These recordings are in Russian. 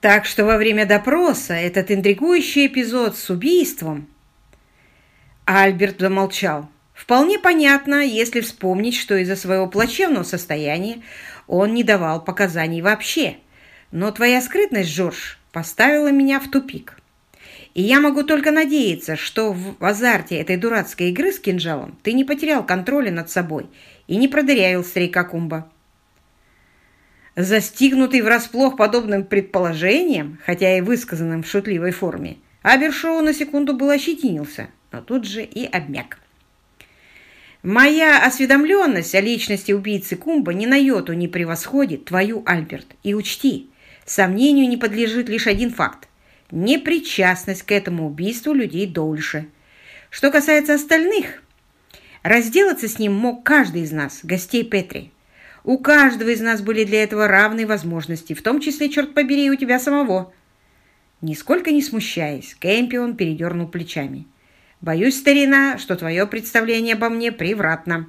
Так что во время допроса этот интригующий эпизод с убийством... Альберт замолчал. Вполне понятно, если вспомнить, что из-за своего плачевного состояния он не давал показаний вообще. Но твоя скрытность, Джордж, поставила меня в тупик. И я могу только надеяться, что в азарте этой дурацкой игры с кинжалом ты не потерял контроля над собой и не продырявил старика Кумба. Застигнутый врасплох подобным предположением, хотя и высказанным в шутливой форме, Абершоу на секунду был ощетинился, но тут же и обмяк. Моя осведомленность о личности убийцы Кумба ни на йоту не превосходит твою, Альберт. И учти, сомнению не подлежит лишь один факт – непричастность к этому убийству людей дольше. Что касается остальных, разделаться с ним мог каждый из нас, гостей Петри. У каждого из нас были для этого равные возможности, в том числе, черт побери, и у тебя самого. Нисколько не смущаясь, Кэмпион передернул плечами – Боюсь, старина, что твое представление обо мне превратно.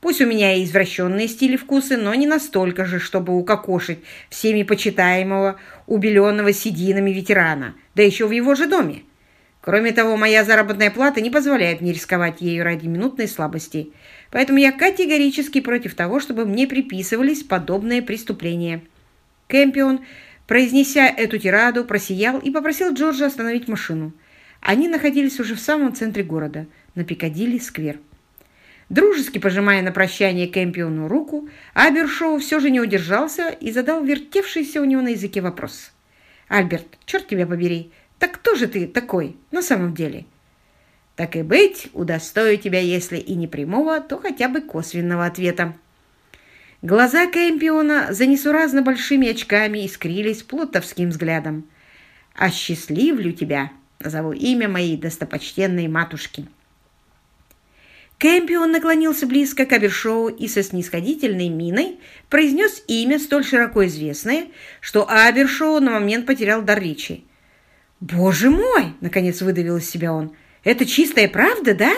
Пусть у меня и извращенные стили вкусы, но не настолько же, чтобы укокошить всеми почитаемого, убеленного сединами ветерана, да еще в его же доме. Кроме того, моя заработная плата не позволяет мне рисковать ею ради минутной слабости. Поэтому я категорически против того, чтобы мне приписывались подобные преступления. Кэмпион, произнеся эту тираду, просиял и попросил Джорджа остановить машину. Они находились уже в самом центре города, на Пикадилли-сквер. Дружески пожимая на прощание Кэмпиону руку, Абершоу все же не удержался и задал вертевшийся у него на языке вопрос. «Альберт, черт тебя побери, так кто же ты такой на самом деле?» «Так и быть, удостою тебя, если и не прямого, то хотя бы косвенного ответа». Глаза Кэмпиона за несуразно большими очками искрились плутовским взглядом. «Осчастливлю тебя!» Назову имя моей достопочтенной матушки». Кэмпион наклонился близко к Абершоу и со снисходительной миной произнес имя, столь широко известное, что Абершоу на момент потерял дар речи. «Боже мой!» — наконец выдавил из себя он. «Это чистая правда, да?»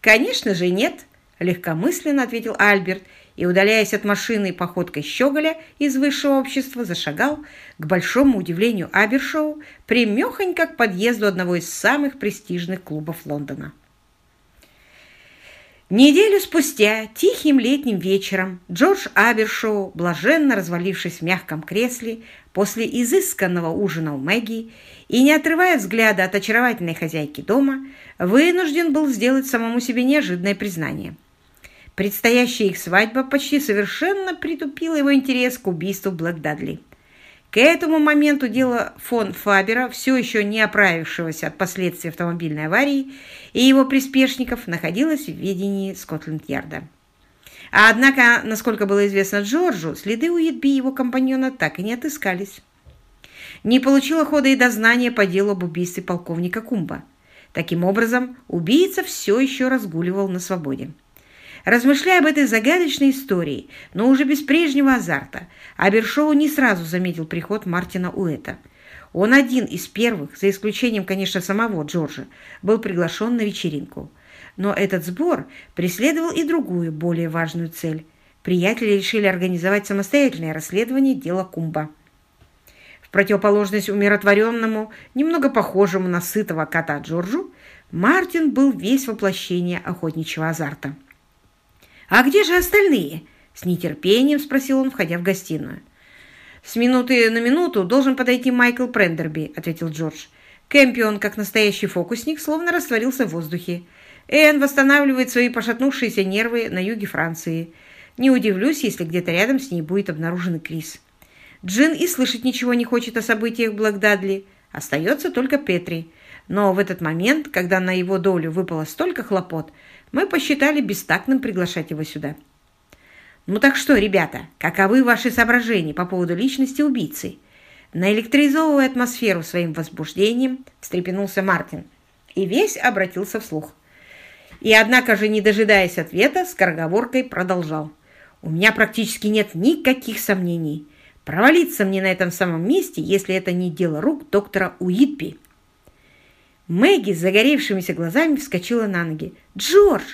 «Конечно же нет!» — легкомысленно ответил Альберт и, удаляясь от машины походкой щеголя из высшего общества, зашагал, к большому удивлению Абершоу, примехонько к подъезду одного из самых престижных клубов Лондона. Неделю спустя, тихим летним вечером, Джордж Абершоу, блаженно развалившись в мягком кресле, после изысканного ужина у Мэгги и не отрывая взгляда от очаровательной хозяйки дома, вынужден был сделать самому себе неожиданное признание – Предстоящая их свадьба почти совершенно притупила его интерес к убийству Блэк Дадли. К этому моменту дело фон Фабера, все еще не оправившегося от последствий автомобильной аварии, и его приспешников находилось в ведении Скотленд-Ярда. А однако, насколько было известно Джорджу, следы Уитби и его компаньона так и не отыскались. Не получило хода и дознание по делу об убийстве полковника Кумба. Таким образом, убийца все еще разгуливал на свободе. Размышляя об этой загадочной истории, но уже без прежнего азарта, Абершоу не сразу заметил приход Мартина Уэта. Он один из первых, за исключением, конечно, самого Джорджа, был приглашен на вечеринку. Но этот сбор преследовал и другую, более важную цель. Приятели решили организовать самостоятельное расследование дела Кумба. В противоположность умиротворенному, немного похожему на сытого кота Джорджу, Мартин был весь воплощение охотничьего азарта. «А где же остальные?» — с нетерпением спросил он, входя в гостиную. «С минуты на минуту должен подойти Майкл Прендерби», — ответил Джордж. Кэмпион, как настоящий фокусник, словно растворился в воздухе. Энн восстанавливает свои пошатнувшиеся нервы на юге Франции. Не удивлюсь, если где-то рядом с ней будет обнаружен Крис. Джин и слышать ничего не хочет о событиях Блэкдадли. Остается только Петри. Но в этот момент, когда на его долю выпало столько хлопот, мы посчитали бестактным приглашать его сюда. Ну так что, ребята, каковы ваши соображения по поводу личности убийцы? Наэлектризовывая атмосферу своим возбуждением, встрепенулся Мартин и весь обратился вслух. И однако же, не дожидаясь ответа, скороговоркой продолжал. У меня практически нет никаких сомнений. Провалиться мне на этом самом месте, если это не дело рук доктора Уитпи. Мэгги с загоревшимися глазами вскочила на ноги. «Джордж!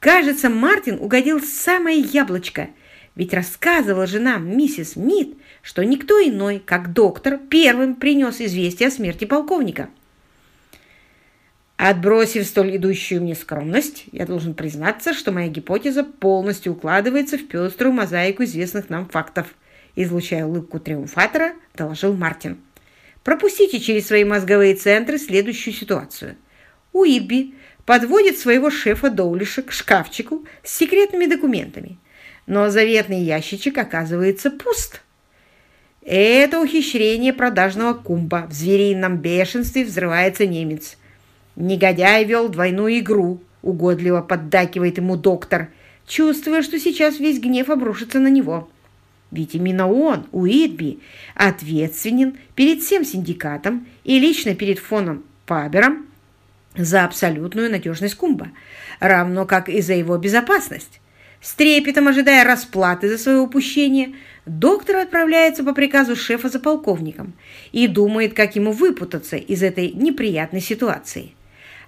Кажется, Мартин угодил самое яблочко. Ведь рассказывала же нам миссис Мид, что никто иной, как доктор, первым принес известие о смерти полковника. Отбросив столь идущую мне скромность, я должен признаться, что моя гипотеза полностью укладывается в пеструю мозаику известных нам фактов. Излучая улыбку триумфатора, доложил Мартин. Пропустите через свои мозговые центры следующую ситуацию. Уитби подводит своего шефа Доулиша к шкафчику с секретными документами, но заветный ящичек оказывается пуст. Это ухищрение продажного кумба. В зверином бешенстве взрывается немец – Негодяй вел двойную игру, угодливо поддакивает ему доктор, чувствуя, что сейчас весь гнев обрушится на него. Ведь именно он, Уитби, ответственен перед всем синдикатом и лично перед фоном Пабером за абсолютную надежность Кумба, равно как и за его безопасность. С трепетом ожидая расплаты за свое упущение, доктор отправляется по приказу шефа за полковником и думает, как ему выпутаться из этой неприятной ситуации.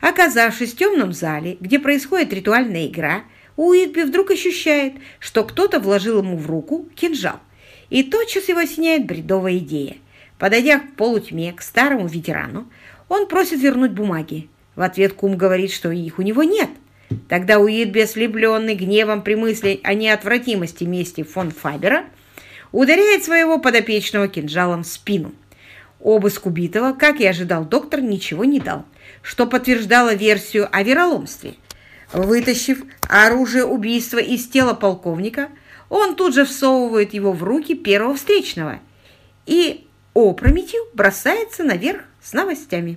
Оказавшись в темном зале, где происходит ритуальная игра, Уитби вдруг ощущает, что кто-то вложил ему в руку кинжал. И тотчас его осеняет бредовая идея. Подойдя в полутьме к старому ветерану, он просит вернуть бумаги. В ответ кум говорит, что их у него нет. Тогда Уитби, ослепленный гневом при мысли о неотвратимости мести фон Фабера, ударяет своего подопечного кинжалом в спину. Обыск убитого, как и ожидал доктор, ничего не дал что подтверждало версию о вероломстве. Вытащив оружие убийства из тела полковника, он тут же всовывает его в руки первого встречного и опрометью бросается наверх с новостями.